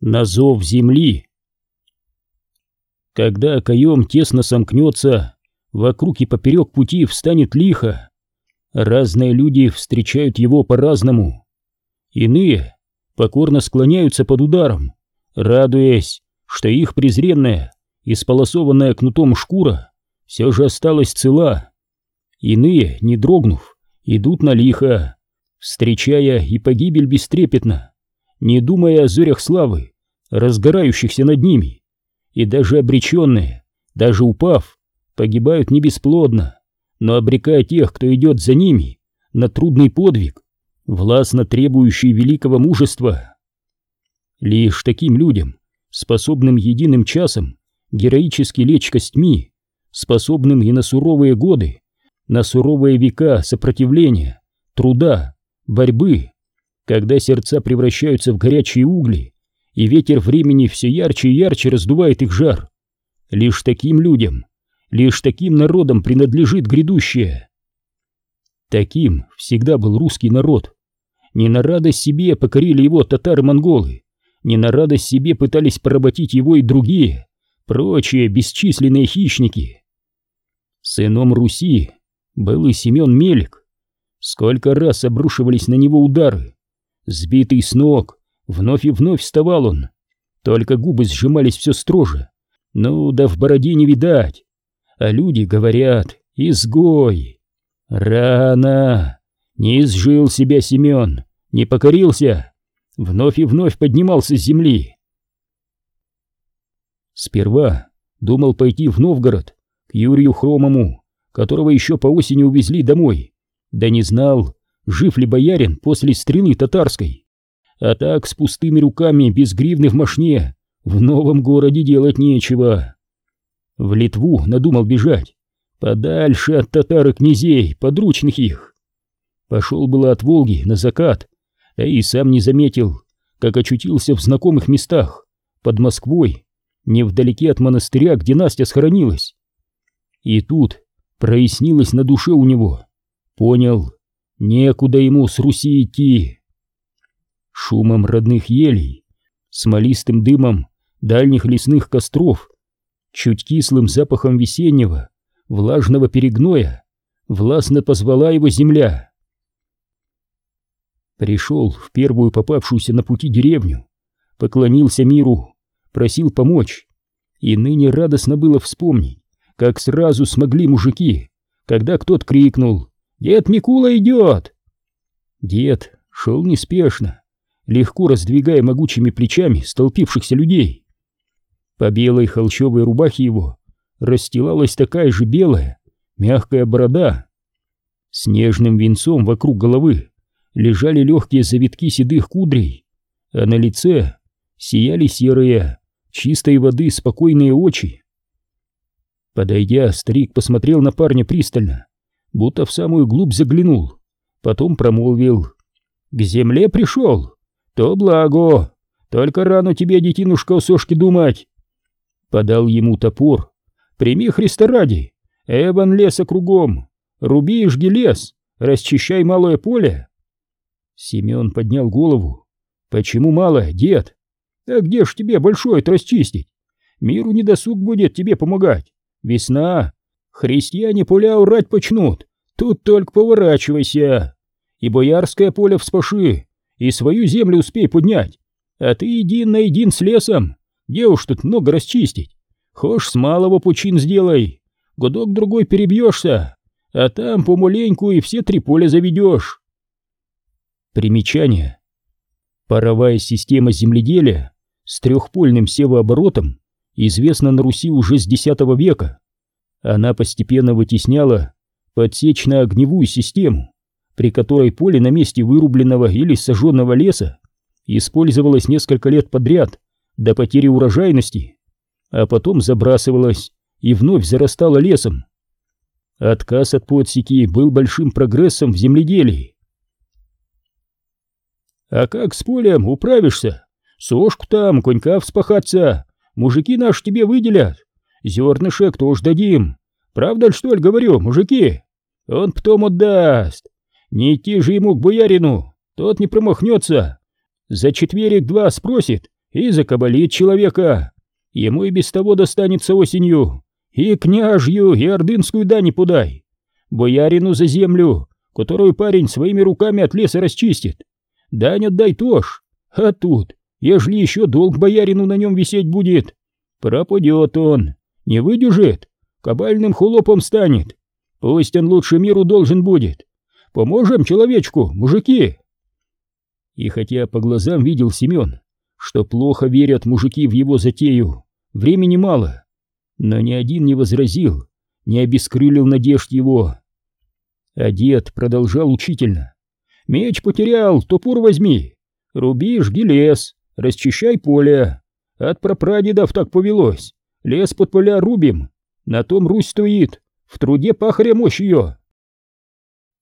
на зов земли. Когда окоем тесно сомкнется, вокруг и поперек пути встанет лихо. Разные люди встречают его по-разному. Иные покорно склоняются под ударом, радуясь, что их презренная, исполосованная кнутом шкура все же осталась цела. Иные, не дрогнув, идут на лихо, встречая и погибель бестрепетно не думая о зорях славы, разгорающихся над ними, и даже обреченные, даже упав, погибают не бесплодно, но обрекая тех, кто идет за ними, на трудный подвиг, властно требующий великого мужества. Лишь таким людям, способным единым часом героически лечь костьми, способным и на суровые годы, на суровые века сопротивления, труда, борьбы, когда сердца превращаются в горячие угли, и ветер времени все ярче и ярче раздувает их жар. Лишь таким людям, лишь таким народам принадлежит грядущее. Таким всегда был русский народ. Не на радость себе покорили его татары-монголы, не на радость себе пытались поработить его и другие, прочие бесчисленные хищники. Сыном Руси был и Семен Мелик. Сколько раз обрушивались на него удары, Сбитый с ног, вновь и вновь вставал он. Только губы сжимались все строже. Ну, да в бороде не видать. А люди говорят «изгой». Рано. Не изжил себя Семен, не покорился. Вновь и вновь поднимался с земли. Сперва думал пойти в Новгород, к Юрию Хромому, которого еще по осени увезли домой. Да не знал, жив ли боярин после стрелы татарской. А так с пустыми руками, без гривны в мошне, в новом городе делать нечего. В Литву надумал бежать, подальше от татар и князей, подручных их. Пошел было от Волги на закат, а и сам не заметил, как очутился в знакомых местах, под Москвой, невдалеке от монастыря, где Настя схоронилась. И тут прояснилось на душе у него. Понял, Некуда ему с Руси идти. Шумом родных елей, смолистым дымом дальних лесных костров, чуть кислым запахом весеннего, влажного перегноя, властно позвала его земля. Пришел в первую попавшуюся на пути деревню, поклонился миру, просил помочь, и ныне радостно было вспомнить, как сразу смогли мужики, когда кто-то крикнул Дед Микула идет!» Дед шел неспешно, легко раздвигая могучими плечами столпившихся людей. По белой холщовой рубахе его расстилалась такая же белая, мягкая борода. Снежным венцом вокруг головы лежали легкие завитки седых кудрей, а на лице сияли серые, чистой воды спокойные очи. Подойдя, старик посмотрел на парня пристально будто в самую глубь заглянул, потом промолвил. «К земле пришел? То благо, только рано тебе, детинушка, о сошке думать!» Подал ему топор. «Прими Христа ради, Эван леса кругом, руби и жги лес, расчищай малое поле!» Семен поднял голову. «Почему мало, дед? А где ж тебе большое-то расчистить? Миру недосуг будет тебе помогать. Весна, Христиане поля урать почнут, тут только поворачивайся. И боярское поле вспаши, и свою землю успей поднять. А ты един на един с лесом, где уж тут много расчистить. Хошь с малого пучин сделай, годок-другой перебьешься, а там помаленьку и все три поля заведешь. Примечание. Паровая система земледелия с трехпольным севооборотом известна на Руси уже с X века. Она постепенно вытесняла подсечно-огневую систему, при которой поле на месте вырубленного или сожженного леса использовалось несколько лет подряд до потери урожайности, а потом забрасывалось и вновь зарастало лесом. Отказ от подсеки был большим прогрессом в земледелии. «А как с полем управишься? Сошку там, конька вспахаться, мужики наши тебе выделят, Зернышек тоже дадим. Правда что ли, говорю, мужики? Он потом отдаст. Не идти же ему к боярину, тот не промахнется. За четверик два спросит и закабалит человека. Ему и без того достанется осенью. И княжью, и ордынскую дань подай. Боярину за землю, которую парень своими руками от леса расчистит. Дань отдай тоже. А тут, ежели еще долг боярину на нем висеть будет, пропадет он, не выдержит, кабальным хулопом станет. Пусть он лучше миру должен будет. Поможем человечку, мужики. И хотя по глазам видел Семен, что плохо верят мужики в его затею, времени мало, но ни один не возразил, не обескрылил надежд его. А дед продолжал учительно. «Меч потерял, топор возьми, руби, жги лес, расчищай поле. От прапрадедов так повелось, лес под поля рубим, на том Русь стоит, в труде пахаря мощь ее».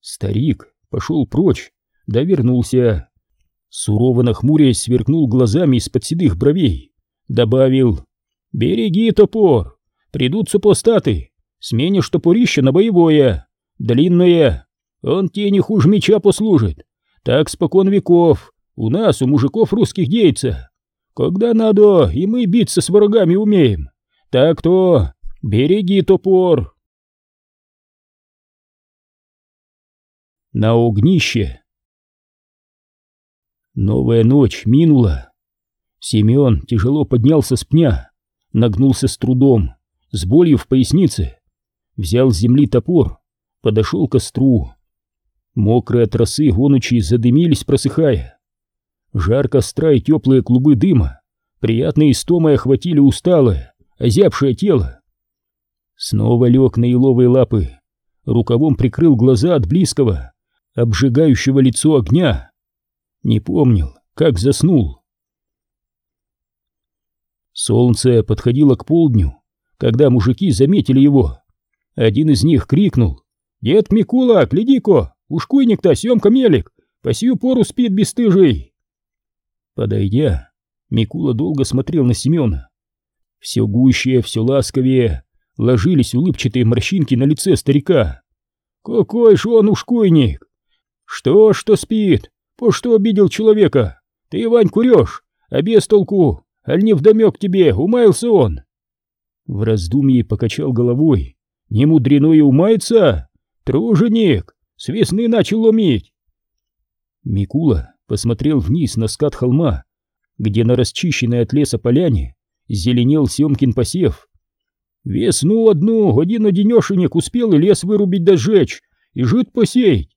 Старик пошел прочь, да вернулся. Сурово нахмурясь, сверкнул глазами из-под седых бровей. Добавил «Береги топор, придут супостаты, сменишь топорище на боевое, длинное, он тебе не хуже меча послужит, так спокон веков, у нас, у мужиков русских деется. Когда надо, и мы биться с врагами умеем, так то береги топор». На огнище Новая ночь минула. Семен тяжело поднялся с пня, нагнулся с трудом, с болью в пояснице, взял с земли топор, подошел к костру. Мокрые от росы гонучи задымились, просыхая. Жар костра и теплые клубы дыма приятно истомой охватили усталое, озябшее тело. Снова лег на еловые лапы, рукавом прикрыл глаза от близкого, обжигающего лицо огня. Не помнил, как заснул. Солнце подходило к полдню, когда мужики заметили его. Один из них крикнул. «Дед Микула, гляди-ка, ушкуйник-то Семка Мелик, по сию пору спит бесстыжий!» Подойдя, Микула долго смотрел на Семена. Все гуще, все ласковее ложились улыбчатые морщинки на лице старика. «Какой ж он ушкуйник! Что, что спит? По что обидел человека? Ты, Вань, курешь, а без толку, аль не вдомек тебе, умаялся он. В раздумье покачал головой. Не мудрено и умается? Труженик, с весны начал ломить. Микула посмотрел вниз на скат холма, где на расчищенной от леса поляне зеленел Семкин посев. Весну одну один-одинешенек успел и лес вырубить да сжечь, и жит посеять.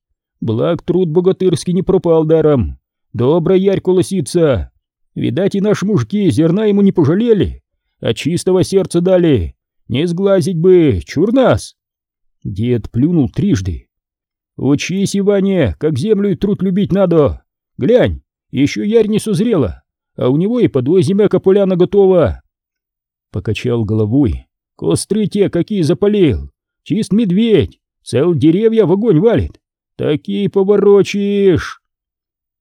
Благ труд богатырский не пропал даром. Добрая ярь лосица. Видать, и наши мужики зерна ему не пожалели, а чистого сердца дали. Не сглазить бы, чур нас. Дед плюнул трижды. Учись, Иване, как землю и труд любить надо. Глянь, еще ярь не созрела, а у него и подвой земяка поляна готова. Покачал головой. Костры те какие запалил. Чист медведь, цел деревья в огонь валит. Такие поворочишь!»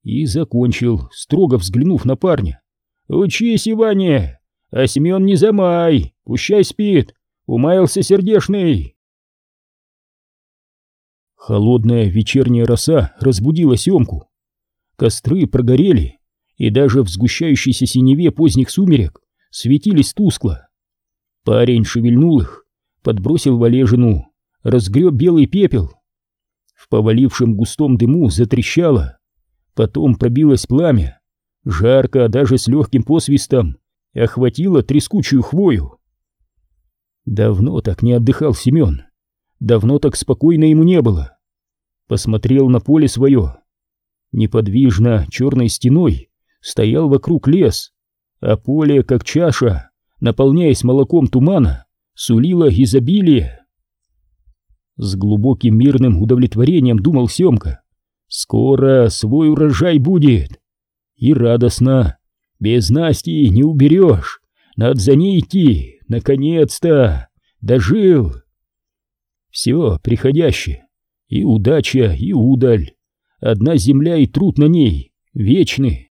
И закончил, строго взглянув на парня. «Учись, Иване, а Семен не замай, пущай спит, умаялся сердешный!» Холодная вечерняя роса разбудила Семку. Костры прогорели, и даже в сгущающейся синеве поздних сумерек светились тускло. Парень шевельнул их, подбросил валежину, разгреб белый пепел в повалившем густом дыму затрещало. Потом пробилось пламя. Жарко, даже с легким посвистом, охватило трескучую хвою. Давно так не отдыхал Семен. Давно так спокойно ему не было. Посмотрел на поле свое. Неподвижно, черной стеной, стоял вокруг лес, а поле, как чаша, наполняясь молоком тумана, сулило изобилие. С глубоким мирным удовлетворением думал Семка. Скоро свой урожай будет. И радостно. Без Насти не уберешь. Надо за ней идти. Наконец-то. Дожил. Все приходящее. И удача, и удаль. Одна земля и труд на ней. Вечны.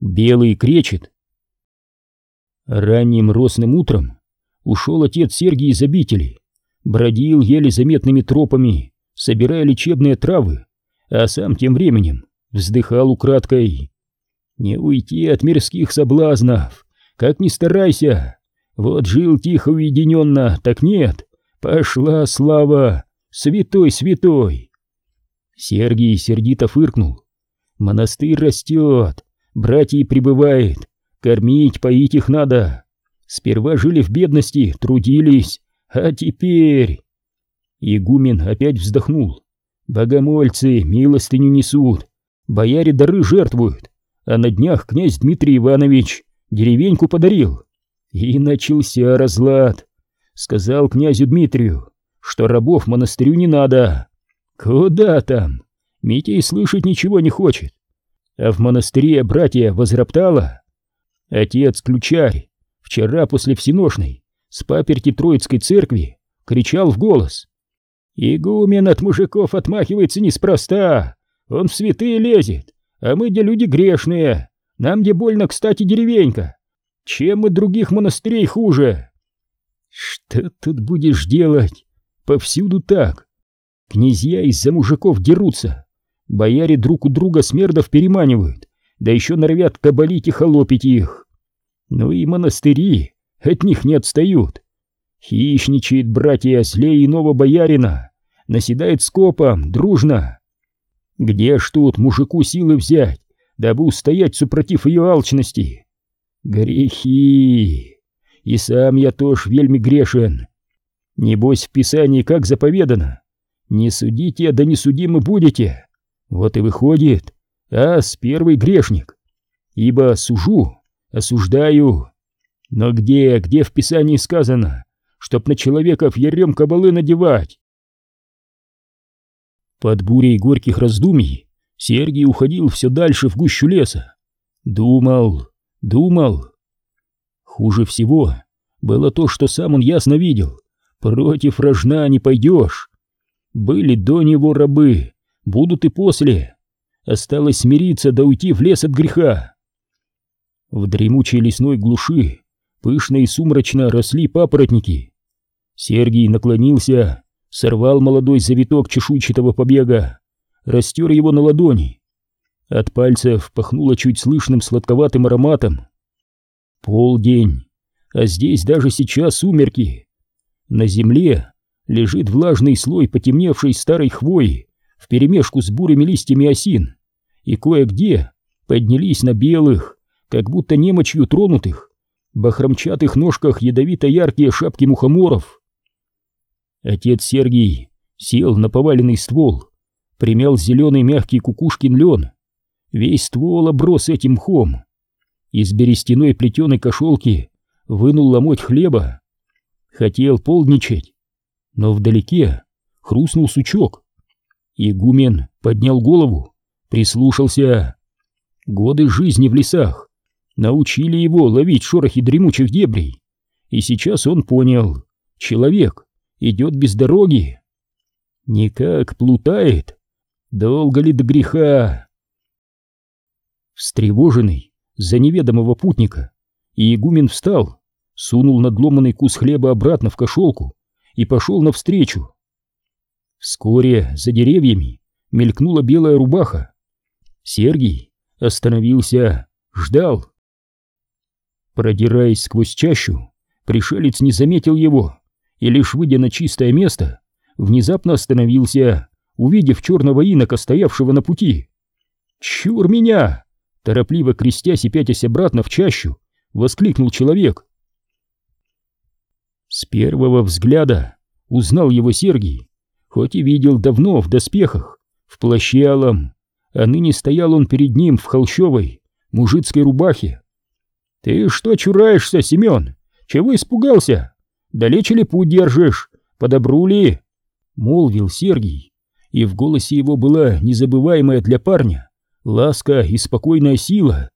Белый кречет. Ранним росным утром ушел отец Сергий из обители, бродил еле заметными тропами, собирая лечебные травы, а сам тем временем вздыхал украдкой. Не уйти от мирских соблазнов, как ни старайся. Вот жил тихо уединенно, так нет, пошла слава, святой, святой. Сергий сердито фыркнул. Монастырь растет, братья прибывает, кормить, поить их надо. Сперва жили в бедности, трудились, а теперь... Игумен опять вздохнул. Богомольцы милостыню несут, бояре дары жертвуют, а на днях князь Дмитрий Иванович деревеньку подарил. И начался разлад. Сказал князю Дмитрию, что рабов монастырю не надо. Куда там? Митя слышать ничего не хочет. А в монастыре братья возроптало. Отец Ключарь вчера после всеношной с паперти Троицкой церкви кричал в голос. «Игумен от мужиков отмахивается неспроста, он в святые лезет, а мы где люди грешные, нам где больно, кстати, деревенька. Чем мы других монастырей хуже?» «Что тут будешь делать? Повсюду так. Князья из-за мужиков дерутся, бояре друг у друга смердов переманивают, да еще норовят кабалить и холопить их. Ну и монастыри от них не отстают. Хищничает братья злее иного боярина, наседает скопом, дружно. Где ж тут мужику силы взять, дабы устоять супротив ее алчности? Грехи! И сам я тоже вельми грешен. Небось в Писании как заповедано. Не судите, да не судимы будете. Вот и выходит, ас первый грешник. Ибо сужу, осуждаю. Но где, где в Писании сказано, чтоб на человеков ярем кабалы надевать? Под бурей горьких раздумий Сергий уходил все дальше в гущу леса. Думал, думал. Хуже всего было то, что сам он ясно видел. Против рожна не пойдешь. Были до него рабы, будут и после. Осталось смириться да уйти в лес от греха. В дремучей лесной глуши пышно и сумрачно росли папоротники. Сергий наклонился, сорвал молодой завиток чешуйчатого побега, растер его на ладони. От пальцев пахнуло чуть слышным сладковатым ароматом. Полдень, а здесь даже сейчас сумерки. На земле лежит влажный слой потемневшей старой хвои вперемешку с бурыми листьями осин, и кое-где поднялись на белых, как будто немочью тронутых, бахромчатых ножках ядовито-яркие шапки мухоморов. Отец Сергий сел на поваленный ствол, примял зеленый мягкий кукушкин лен, весь ствол оброс этим мхом. Из берестяной плетеной кошелки вынул ломоть хлеба. Хотел полдничать, но вдалеке хрустнул сучок. Игумен поднял голову, прислушался. Годы жизни в лесах научили его ловить шорохи дремучих дебрей, и сейчас он понял, человек идет без дороги. Никак плутает. Долго ли до греха? Встревоженный за неведомого путника, и игумен встал, сунул надломанный кус хлеба обратно в кошелку и пошел навстречу. Вскоре за деревьями мелькнула белая рубаха. Сергий остановился, ждал. Продираясь сквозь чащу, пришелец не заметил его и лишь выйдя на чистое место, внезапно остановился, увидев черного инока, стоявшего на пути. «Чур меня!» Торопливо крестясь и пятясь обратно в чащу, воскликнул человек. С первого взгляда узнал его Сергий, хоть и видел давно в доспехах, в плаще алом, а ныне стоял он перед ним в холщовой, мужицкой рубахе. «Ты что чураешься, Семен? Чего испугался? Далече ли путь держишь? Подобру ли?» — молвил Сергий, и в голосе его была незабываемая для парня ласка и спокойная сила.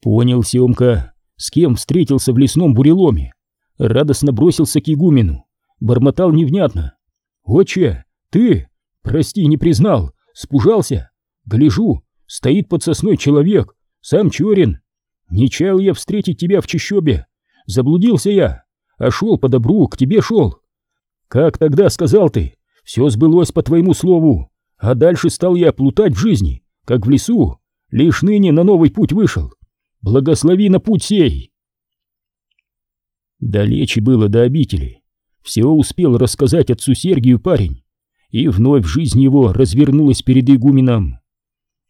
Понял Семка, с кем встретился в лесном буреломе, радостно бросился к игумену, бормотал невнятно. «Отче, ты? Прости, не признал, спужался. Гляжу, стоит под сосной человек, сам Чорин. Не чаял я встретить тебя в чащобе. Заблудился я, а шел по добру, к тебе шел. Как тогда сказал ты? Все сбылось по твоему слову, а дальше стал я плутать в жизни, как в лесу, лишь ныне на новый путь вышел. Благослови на путь сей!» Далече было до обители. Все успел рассказать отцу Сергию парень, и вновь жизнь его развернулась перед игуменом.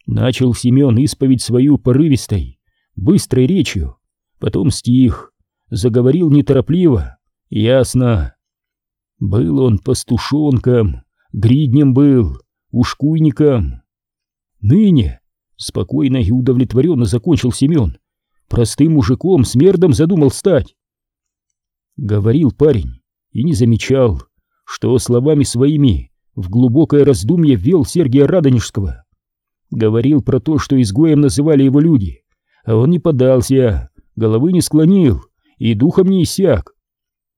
Начал Семен исповедь свою порывистой, быстрой речью, потом стих, заговорил неторопливо, ясно. Был он пастушонком, гриднем был, ушкуйником. Ныне, спокойно и удовлетворенно закончил Семен, простым мужиком, смердом задумал стать. Говорил парень и не замечал, что словами своими в глубокое раздумье ввел Сергия Радонежского. Говорил про то, что изгоем называли его люди, а он не подался, головы не склонил и духом не иссяк.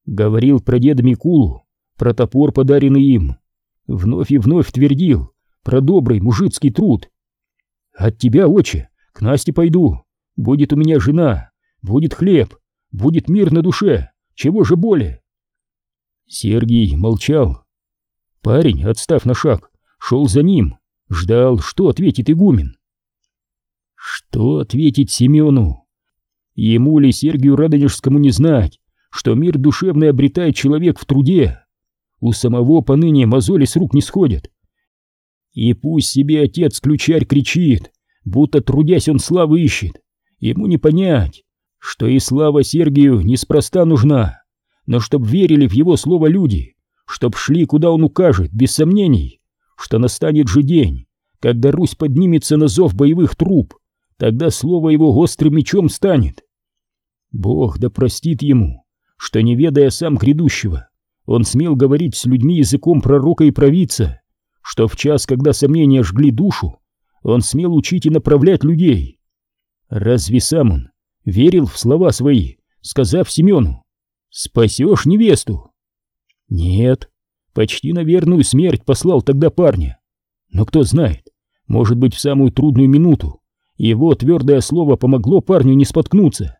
Говорил про деда Микулу, про топор, подаренный им. Вновь и вновь твердил про добрый мужицкий труд. От тебя, отче, к Насте пойду. Будет у меня жена, будет хлеб, будет мир на душе. Чего же более? Сергий молчал. Парень, отстав на шаг, шел за ним, ждал, что ответит игумен. Что ответить Семену? Ему ли Сергию Радонежскому не знать, что мир душевный обретает человек в труде? У самого поныне мозоли с рук не сходят. И пусть себе отец-ключарь кричит, будто трудясь он славы ищет. Ему не понять, что и слава Сергию неспроста нужна, но чтоб верили в его слово люди, чтоб шли, куда он укажет, без сомнений, что настанет же день, когда Русь поднимется на зов боевых труп, тогда слово его острым мечом станет. Бог да простит ему, что, не ведая сам грядущего, он смел говорить с людьми языком пророка и провидца, что в час, когда сомнения жгли душу, он смел учить и направлять людей. Разве сам он верил в слова свои, сказав Семену «Спасешь невесту»? Нет, почти на верную смерть послал тогда парня. Но кто знает, может быть, в самую трудную минуту его твердое слово помогло парню не споткнуться.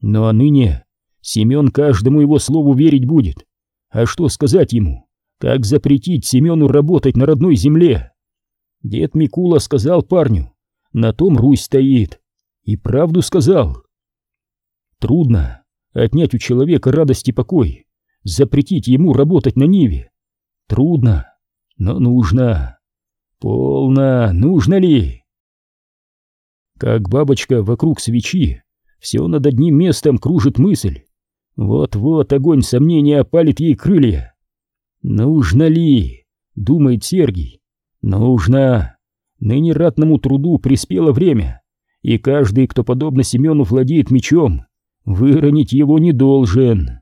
Ну а ныне Семен каждому его слову верить будет. А что сказать ему? Как запретить Семену работать на родной земле? Дед Микула сказал парню, на том Русь стоит. И правду сказал. Трудно отнять у человека радость и покой, запретить ему работать на Ниве. Трудно, но нужно. Полно, нужно ли? Как бабочка вокруг свечи, все над одним местом кружит мысль. Вот-вот огонь сомнения опалит ей крылья. Нужно ли? Думает Сергий. Нужно. Ныне ратному труду приспело время, и каждый, кто подобно Семену владеет мечом, выронить его не должен.